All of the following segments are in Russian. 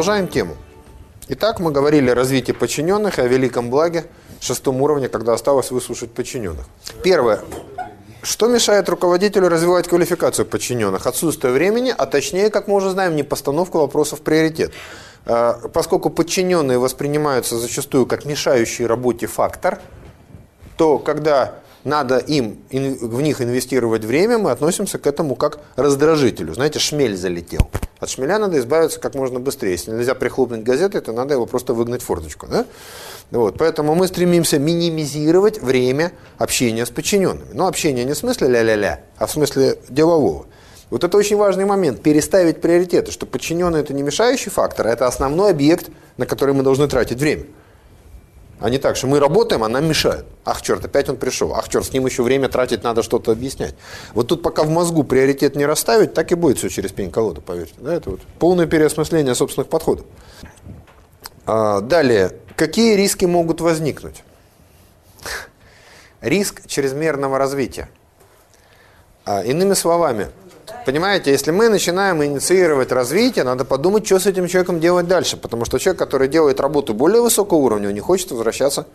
продолжаем тему. Итак, мы говорили о развитии подчиненных и о великом благе шестом уровне, когда осталось выслушать подчиненных. Первое. Что мешает руководителю развивать квалификацию подчиненных? Отсутствие времени, а точнее, как мы уже знаем, не постановка вопросов приоритет. А, поскольку подчиненные воспринимаются зачастую как мешающий работе фактор, то когда надо им в них инвестировать время, мы относимся к этому как раздражителю. Знаете, шмель залетел. От шмеля надо избавиться как можно быстрее. Если нельзя прихлопнуть газеты, то надо его просто выгнать в форточку. Да? Вот, поэтому мы стремимся минимизировать время общения с подчиненными. Но общение не в смысле ля-ля-ля, а в смысле делового. Вот это очень важный момент, переставить приоритеты, что подчиненный это не мешающий фактор, а это основной объект, на который мы должны тратить время. А не так, что мы работаем, а нам мешают. Ах, черт, опять он пришел. Ах, черт, с ним еще время тратить, надо что-то объяснять. Вот тут пока в мозгу приоритет не расставить, так и будет все через пень-колоду, поверьте. Да, это вот полное переосмысление собственных подходов. А, далее, какие риски могут возникнуть? Риск чрезмерного развития. А, иными словами, Понимаете, если мы начинаем инициировать развитие, надо подумать, что с этим человеком делать дальше. Потому что человек, который делает работу более высокого уровня, не хочет возвращаться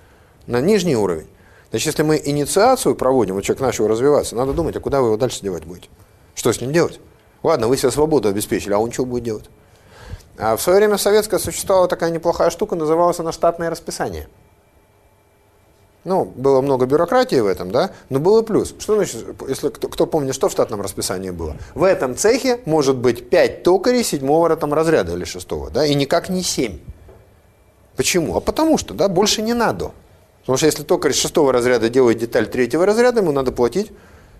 на нижний уровень. Значит, если мы инициацию проводим, вот человек начал развиваться, надо думать, а куда вы его дальше девать будете? Что с ним делать? Ладно, вы себе свободу обеспечили, а он что будет делать? А в свое время советская существовала такая неплохая штука, называлась она штатное расписание. Ну, было много бюрократии в этом, да, но был и плюс. Что значит, если кто, кто помнит, что в штатном расписании было? В этом цехе может быть 5 токарей седьмого там, разряда или шестого, да, и никак не 7. Почему? А потому что, да, больше не надо. Потому что если токарь шестого разряда делает деталь третьего разряда, ему надо платить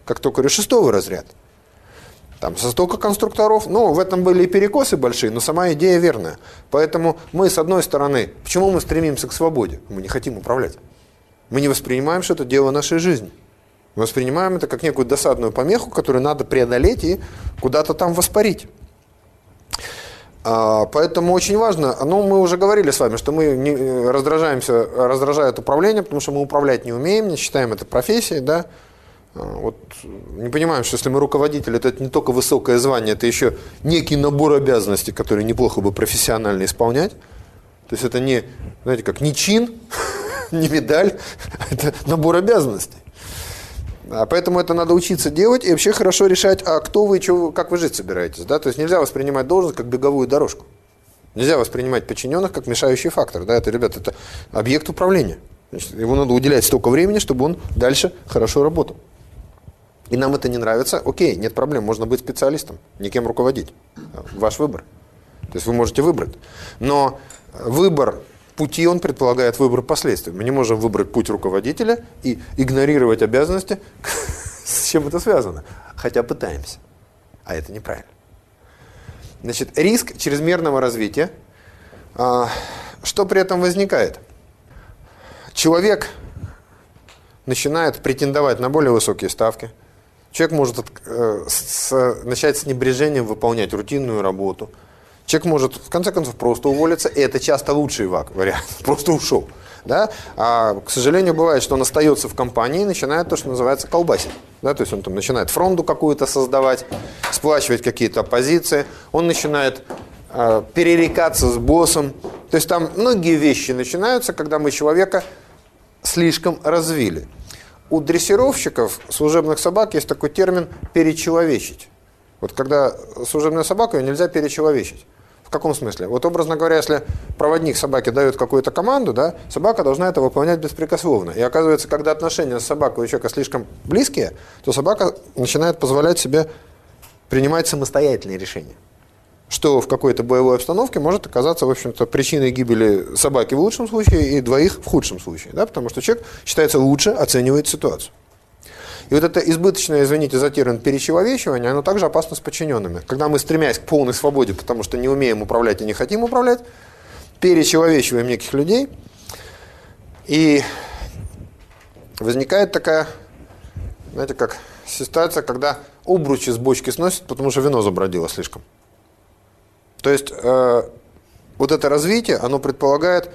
как токарю шестого разряда. Там со столько конструкторов, ну, в этом были и перекосы большие, но сама идея верная. Поэтому мы, с одной стороны, почему мы стремимся к свободе? Мы не хотим управлять. Мы не воспринимаем, что это дело нашей жизни. Мы воспринимаем это как некую досадную помеху, которую надо преодолеть и куда-то там воспарить. А, поэтому очень важно, ну мы уже говорили с вами, что мы не э, раздражаемся, раздражает управление, потому что мы управлять не умеем, не считаем это профессией, да. А, вот не понимаем, что если мы руководитель, это не только высокое звание, это еще некий набор обязанностей, которые неплохо бы профессионально исполнять. То есть это не, знаете, как не чин, не медаль, это набор обязанностей. А поэтому это надо учиться делать и вообще хорошо решать, а кто вы, что, как вы жить собираетесь. Да? То есть нельзя воспринимать должность как беговую дорожку. Нельзя воспринимать подчиненных как мешающий фактор. Да? Это, ребята, это объект управления. Значит, его надо уделять столько времени, чтобы он дальше хорошо работал. И нам это не нравится, окей, нет проблем, можно быть специалистом, никем руководить. Ваш выбор. То есть вы можете выбрать. Но выбор пути он предполагает выбор последствий. Мы не можем выбрать путь руководителя и игнорировать обязанности, с чем это связано. Хотя пытаемся. А это неправильно. Значит, риск чрезмерного развития. А, что при этом возникает? Человек начинает претендовать на более высокие ставки. Человек может э, начать с небрежением выполнять рутинную работу – Человек может, в конце концов, просто уволиться, и это часто лучший вариант, просто ушел. Да? А, к сожалению, бывает, что он остается в компании и начинает то, что называется колбасить. Да? То есть он там начинает фронту какую-то создавать, сплачивать какие-то позиции, он начинает э, перерекаться с боссом. То есть там многие вещи начинаются, когда мы человека слишком развили. У дрессировщиков служебных собак есть такой термин «перечеловечить». Вот когда служебную собаку ее нельзя перечеловечить. В каком смысле? Вот образно говоря, если проводник собаке дает какую-то команду, да, собака должна это выполнять беспрекословно. И оказывается, когда отношения с собакой у человека слишком близкие, то собака начинает позволять себе принимать самостоятельные решения. Что в какой-то боевой обстановке может оказаться, в общем-то, причиной гибели собаки в лучшем случае и двоих в худшем случае. Да? Потому что человек считается лучше, оценивает ситуацию. И вот это избыточное, извините за термин, перечеловечивание, оно также опасно с подчиненными. Когда мы, стремясь к полной свободе, потому что не умеем управлять и не хотим управлять, перечеловечиваем неких людей, и возникает такая, знаете, как ситуация, когда обручи с бочки сносят, потому что вино забродило слишком. То есть э, вот это развитие, оно предполагает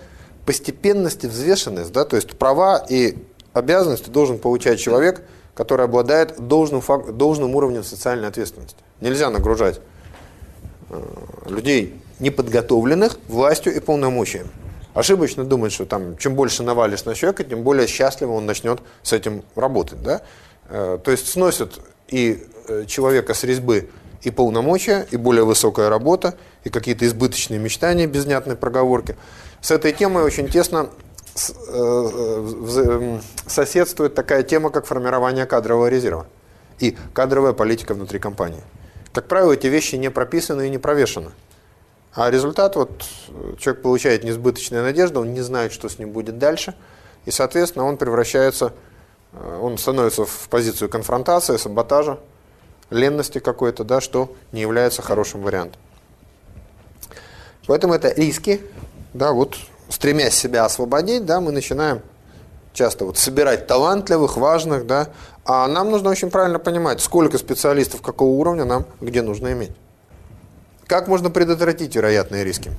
постепенность и взвешенность, да, то есть права и обязанности должен получать человек – который обладает должным, должным уровнем социальной ответственности. Нельзя нагружать э, людей неподготовленных властью и полномочиями. Ошибочно думать, что там, чем больше навалишь на человека, тем более счастливо он начнет с этим работать. Да? Э, то есть сносят и э, человека с резьбы и полномочия, и более высокая работа, и какие-то избыточные мечтания без внятной проговорки. С этой темой очень тесно соседствует такая тема, как формирование кадрового резерва и кадровая политика внутри компании. Как правило, эти вещи не прописаны и не провешены. А результат, вот человек получает несбыточную надежду, он не знает, что с ним будет дальше, и, соответственно, он превращается, э, он становится в позицию конфронтации, саботажа, ленности какой-то, да, что не является хорошим вариантом. Поэтому это риски, да, вот стремясь себя освободить, да, мы начинаем часто вот собирать талантливых, важных, да, а нам нужно очень правильно понимать, сколько специалистов какого уровня нам где нужно иметь. Как можно предотвратить вероятные риски?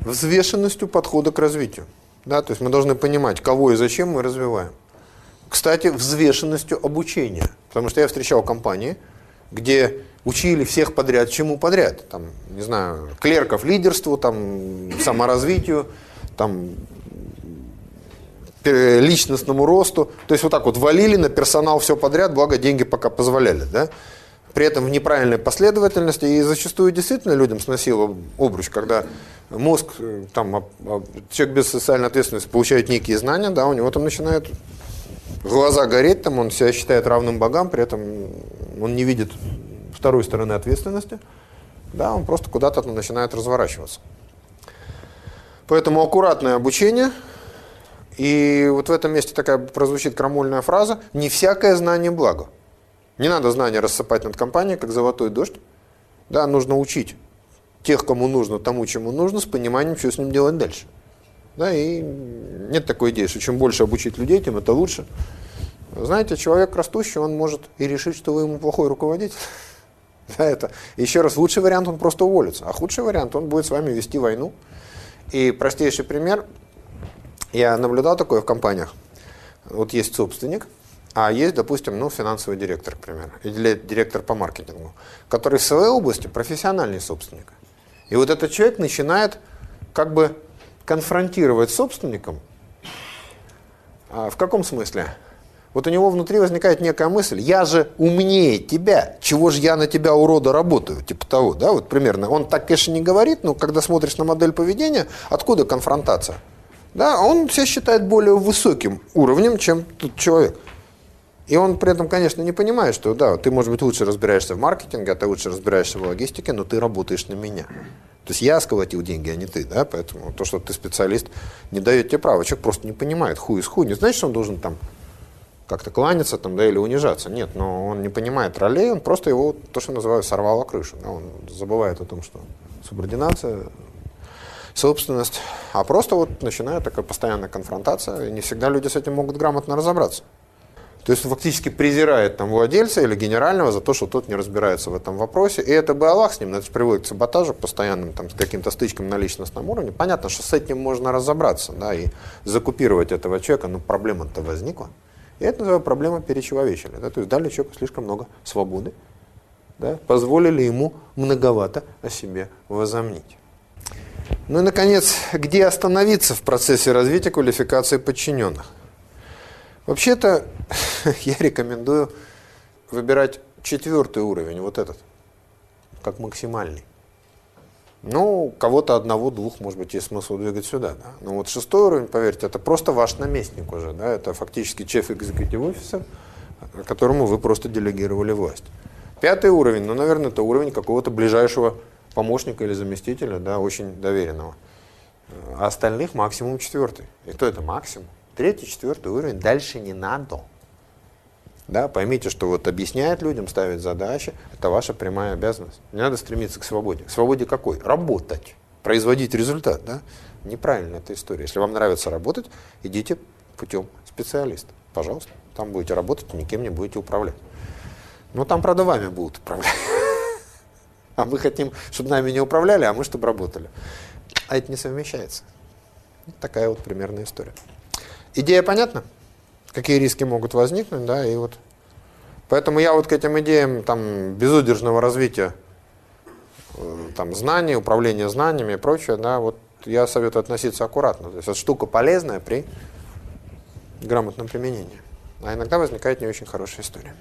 Взвешенностью подхода к развитию. Да, то есть мы должны понимать, кого и зачем мы развиваем. Кстати, взвешенностью обучения. Потому что я встречал компании, где учили всех подряд, чему подряд. Там, не знаю, клерков лидерству, там, саморазвитию, там, личностному росту. То есть вот так вот валили на персонал все подряд, благо деньги пока позволяли. Да? при этом в неправильной последовательности, и зачастую действительно людям сносило обруч, когда мозг, э, там, человек без социальной ответственности получает некие знания, да, у него там начинают глаза гореть, там он себя считает равным богам, при этом он не видит второй стороны ответственности, да, он просто куда-то начинает разворачиваться. Поэтому аккуратное обучение, и вот в этом месте такая прозвучит крамольная фраза, не всякое знание благо. Не надо знания рассыпать над компанией, как золотой дождь. Да, нужно учить тех, кому нужно, тому, чему нужно, с пониманием, что с ним делать дальше. Да, и нет такой идеи, что чем больше обучить людей, тем это лучше. Знаете, человек растущий, он может и решить, что вы ему плохой руководитель. Да, это. Еще раз, лучший вариант, он просто уволится. А худший вариант, он будет с вами вести войну. И простейший пример, я наблюдал такое в компаниях. Вот есть собственник, а есть, допустим, ну, финансовый директор, к примеру, или директор по маркетингу, который в своей области профессиональный собственник. И вот этот человек начинает как бы конфронтировать с собственником. А в каком смысле? Вот у него внутри возникает некая мысль, я же умнее тебя, чего же я на тебя, урода, работаю, типа того, да, вот примерно. Он так, конечно, не говорит, но когда смотришь на модель поведения, откуда конфронтация? Да, он себя считает более высоким уровнем, чем тот человек. И он при этом, конечно, не понимает, что да, ты, может быть, лучше разбираешься в маркетинге, а ты лучше разбираешься в логистике, но ты работаешь на меня. То есть я сколотил деньги, а не ты, да, поэтому то, что ты специалист, не дает тебе права. Человек просто не понимает, хуй из хуй. Не значит, что он должен там как-то кланяться там, да, или унижаться. Нет, но он не понимает ролей, он просто его, то, что называют, сорвало крышу. Да, он забывает о том, что субординация, собственность, а просто вот начинает такая постоянная конфронтация, и не всегда люди с этим могут грамотно разобраться. То есть он фактически презирает там владельца или генерального за то, что тот не разбирается в этом вопросе. И это бы Аллах с ним, это приводит к саботажу постоянным, там, с каким-то стычкам на личностном уровне. Понятно, что с этим можно разобраться, да, и закупировать этого человека, но проблема-то возникла. И это называю проблема перечеловечения. Да, то есть дали человеку слишком много свободы, да, позволили ему многовато о себе возомнить. Ну и, наконец, где остановиться в процессе развития квалификации подчиненных? Вообще-то я рекомендую выбирать четвертый уровень, вот этот, как максимальный. Ну, кого-то одного-двух, может быть, есть смысл двигать сюда. Да? Но вот шестой уровень, поверьте, это просто ваш наместник уже. Да? Это фактически chief executive officer, которому вы просто делегировали власть. Пятый уровень, ну, наверное, это уровень какого-то ближайшего помощника или заместителя, да, очень доверенного. А остальных максимум четвертый. И кто это максимум? Третий, четвертый уровень, дальше не надо. Да, поймите, что вот объяснять людям, ставить задачи, это ваша прямая обязанность. Не надо стремиться к свободе. К свободе какой? Работать, производить результат. Да? Неправильная эта история. Если вам нравится работать, идите путем специалиста. Пожалуйста, там будете работать, никем не будете управлять. Но там, правда, вами будут управлять. А мы хотим, чтобы нами не управляли, а мы, чтобы работали. А это не совмещается. такая вот примерная история. Идея понятна? Какие риски могут возникнуть, да, и вот. Поэтому я вот к этим идеям там безудержного развития э, там, знаний, управления знаниями и прочее, да, вот я советую относиться аккуратно. То есть эта штука полезная при грамотном применении. А иногда возникает не очень хорошая история.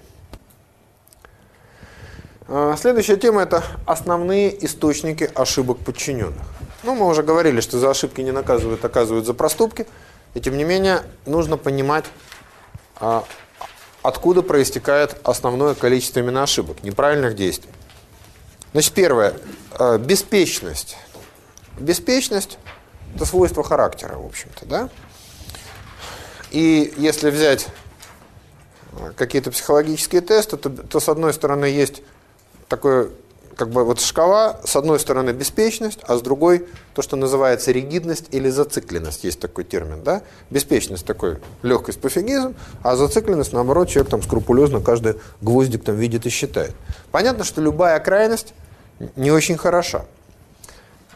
А, следующая тема – это основные источники ошибок подчиненных. Ну, мы уже говорили, что за ошибки не наказывают, оказывают за проступки. И тем не менее, нужно понимать, откуда проистекает основное количество именно ошибок, неправильных действий. Значит, первое а, – беспечность. Беспечность – это свойство характера, в общем-то, да? И если взять какие-то психологические тесты, то, то с одной стороны есть такое, как бы вот шкала, с одной стороны беспечность, а с другой то, что называется ригидность или зацикленность, есть такой термин, да? Беспечность такой легкость пофигизм, а зацикленность, наоборот, человек там скрупулезно каждый гвоздик там видит и считает. Понятно, что любая крайность не очень хороша.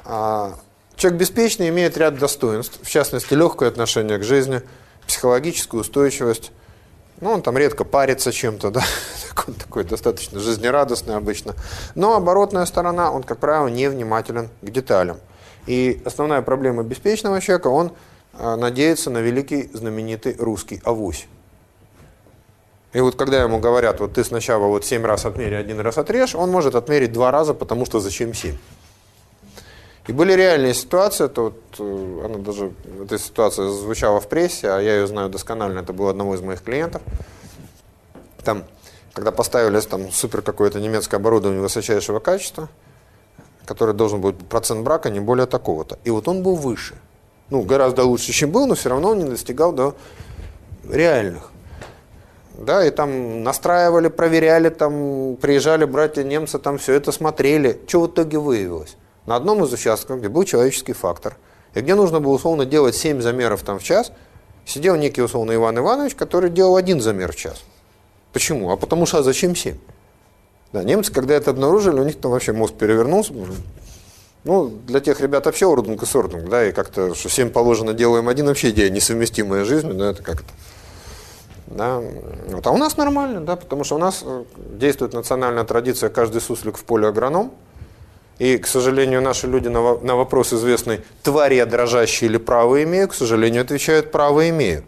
А человек беспечный имеет ряд достоинств, в частности, легкое отношение к жизни, психологическую устойчивость, ну, он там редко парится чем-то, да, он такой достаточно жизнерадостный обычно. Но оборотная сторона, он, как правило, невнимателен к деталям. И основная проблема беспечного человека, он э, надеется на великий знаменитый русский авось. И вот когда ему говорят, вот ты сначала вот семь раз отмери, один раз отрежь, он может отмерить два раза, потому что зачем семь? И были реальные ситуации, это вот, э, она даже, эта ситуация звучала в прессе, а я ее знаю досконально, это был одного из моих клиентов. Там, когда поставили там супер какое-то немецкое оборудование высочайшего качества, который должен быть процент брака не более такого-то. И вот он был выше. Ну, гораздо лучше, чем был, но все равно он не достигал до реальных. Да, и там настраивали, проверяли, там приезжали братья немцы, там все это смотрели. Что в итоге выявилось? На одном из участков, где был человеческий фактор, и где нужно было условно делать 7 замеров там в час, сидел некий условно Иван Иванович, который делал один замер в час. Почему? А потому что а зачем 7? Да, немцы, когда это обнаружили, у них там вообще мозг перевернулся. Ну, для тех ребят вообще ордунг и сордунг, да, и как-то, что 7 положено, делаем один, вообще идея несовместимая жизнью, да, это как-то. Да. Вот. А у нас нормально, да, потому что у нас э, действует национальная традиция «каждый суслик в поле агроном», и, к сожалению, наши люди на, вопрос известный, твари я дрожащие или право имею, к сожалению, отвечают право имею.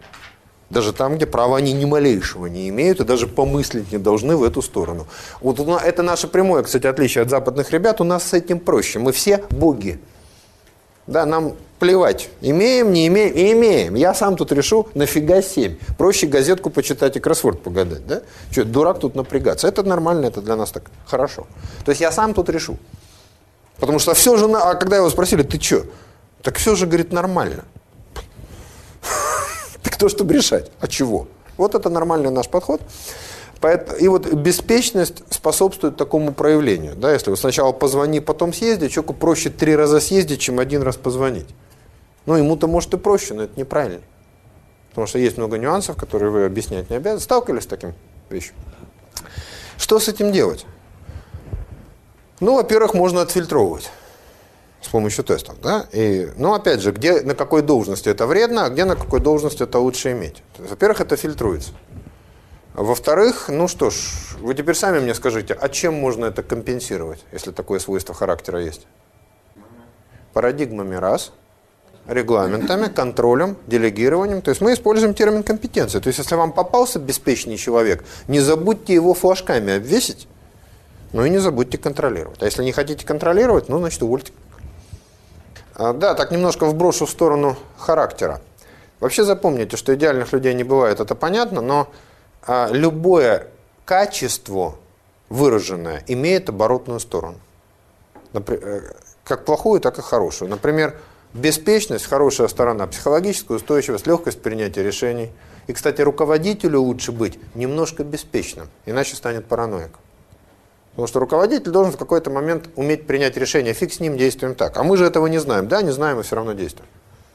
Даже там, где права они ни малейшего не имеют и даже помыслить не должны в эту сторону. Вот это наше прямое, кстати, отличие от западных ребят. У нас с этим проще. Мы все боги. Да, нам плевать, имеем, не имеем, и имеем. Я сам тут решу, нафига 7. Проще газетку почитать и кроссворд погадать, да? Что, дурак тут напрягаться. Это нормально, это для нас так хорошо. То есть я сам тут решу. Потому что все же, а когда его спросили, ты что? Так все же, говорит, нормально. Так кто чтобы решать? А чего? Вот это нормальный наш подход. И вот беспечность способствует такому проявлению. Да, если вы сначала позвони, потом съезди, человеку проще три раза съездить, чем один раз позвонить. Ну, ему-то может и проще, но это неправильно. Потому что есть много нюансов, которые вы объяснять не обязаны. Сталкивались с таким вещью? Что с этим делать? Ну, во-первых, можно отфильтровывать с помощью тестов. Да? И, ну, опять же, где, на какой должности это вредно, а где на какой должности это лучше иметь. Во-первых, это фильтруется. Во-вторых, ну что ж, вы теперь сами мне скажите, а чем можно это компенсировать, если такое свойство характера есть? Парадигмами раз, регламентами, контролем, делегированием. То есть мы используем термин компетенции. То есть если вам попался беспечный человек, не забудьте его флажками обвесить, ну и не забудьте контролировать. А если не хотите контролировать, ну, значит, увольте. А, да, так немножко вброшу в сторону характера. Вообще запомните, что идеальных людей не бывает, это понятно, но а, любое качество выраженное имеет оборотную сторону. Э, как плохую, так и хорошую. Например, беспечность – хорошая сторона, психологическая устойчивость, легкость принятия решений. И, кстати, руководителю лучше быть немножко беспечным, иначе станет параноиком. Потому что руководитель должен в какой-то момент уметь принять решение, фиг с ним, действуем так. А мы же этого не знаем. Да, не знаем, и все равно действуем.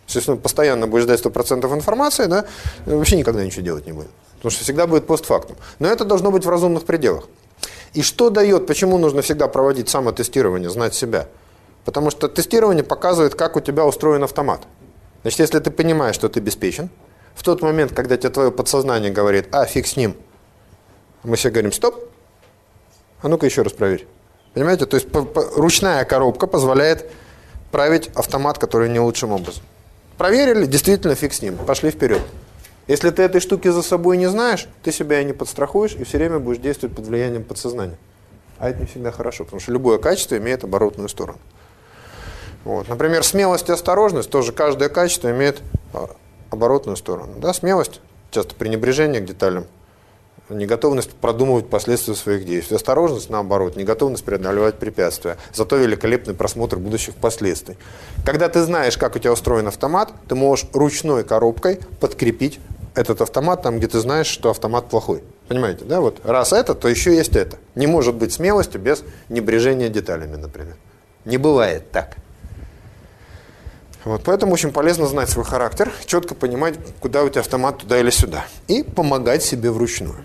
Если он постоянно будет ждать 100% информации, да, вообще никогда ничего делать не будет. Потому что всегда будет постфактум. Но это должно быть в разумных пределах. И что дает, почему нужно всегда проводить самотестирование, знать себя? Потому что тестирование показывает, как у тебя устроен автомат. Значит, если ты понимаешь, что ты обеспечен, в тот момент, когда тебе твое подсознание говорит, а, фиг с ним, мы все говорим, стоп, а ну-ка еще раз проверь. Понимаете? То есть ручная коробка позволяет править автомат, который не лучшим образом. Проверили, действительно фиг с ним, пошли вперед. Если ты этой штуки за собой не знаешь, ты себя и не подстрахуешь, и все время будешь действовать под влиянием подсознания. А это не всегда хорошо, потому что любое качество имеет оборотную сторону. Вот. Например, смелость и осторожность, тоже каждое качество имеет а, оборотную сторону. Да, смелость, часто пренебрежение к деталям, неготовность продумывать последствия своих действий. Осторожность, наоборот, неготовность преодолевать препятствия. Зато великолепный просмотр будущих последствий. Когда ты знаешь, как у тебя устроен автомат, ты можешь ручной коробкой подкрепить этот автомат там, где ты знаешь, что автомат плохой. Понимаете, да? Вот раз это, то еще есть это. Не может быть смелости без небрежения деталями, например. Не бывает так. Вот, поэтому очень полезно знать свой характер, четко понимать, куда у тебя автомат, туда или сюда. И помогать себе вручную.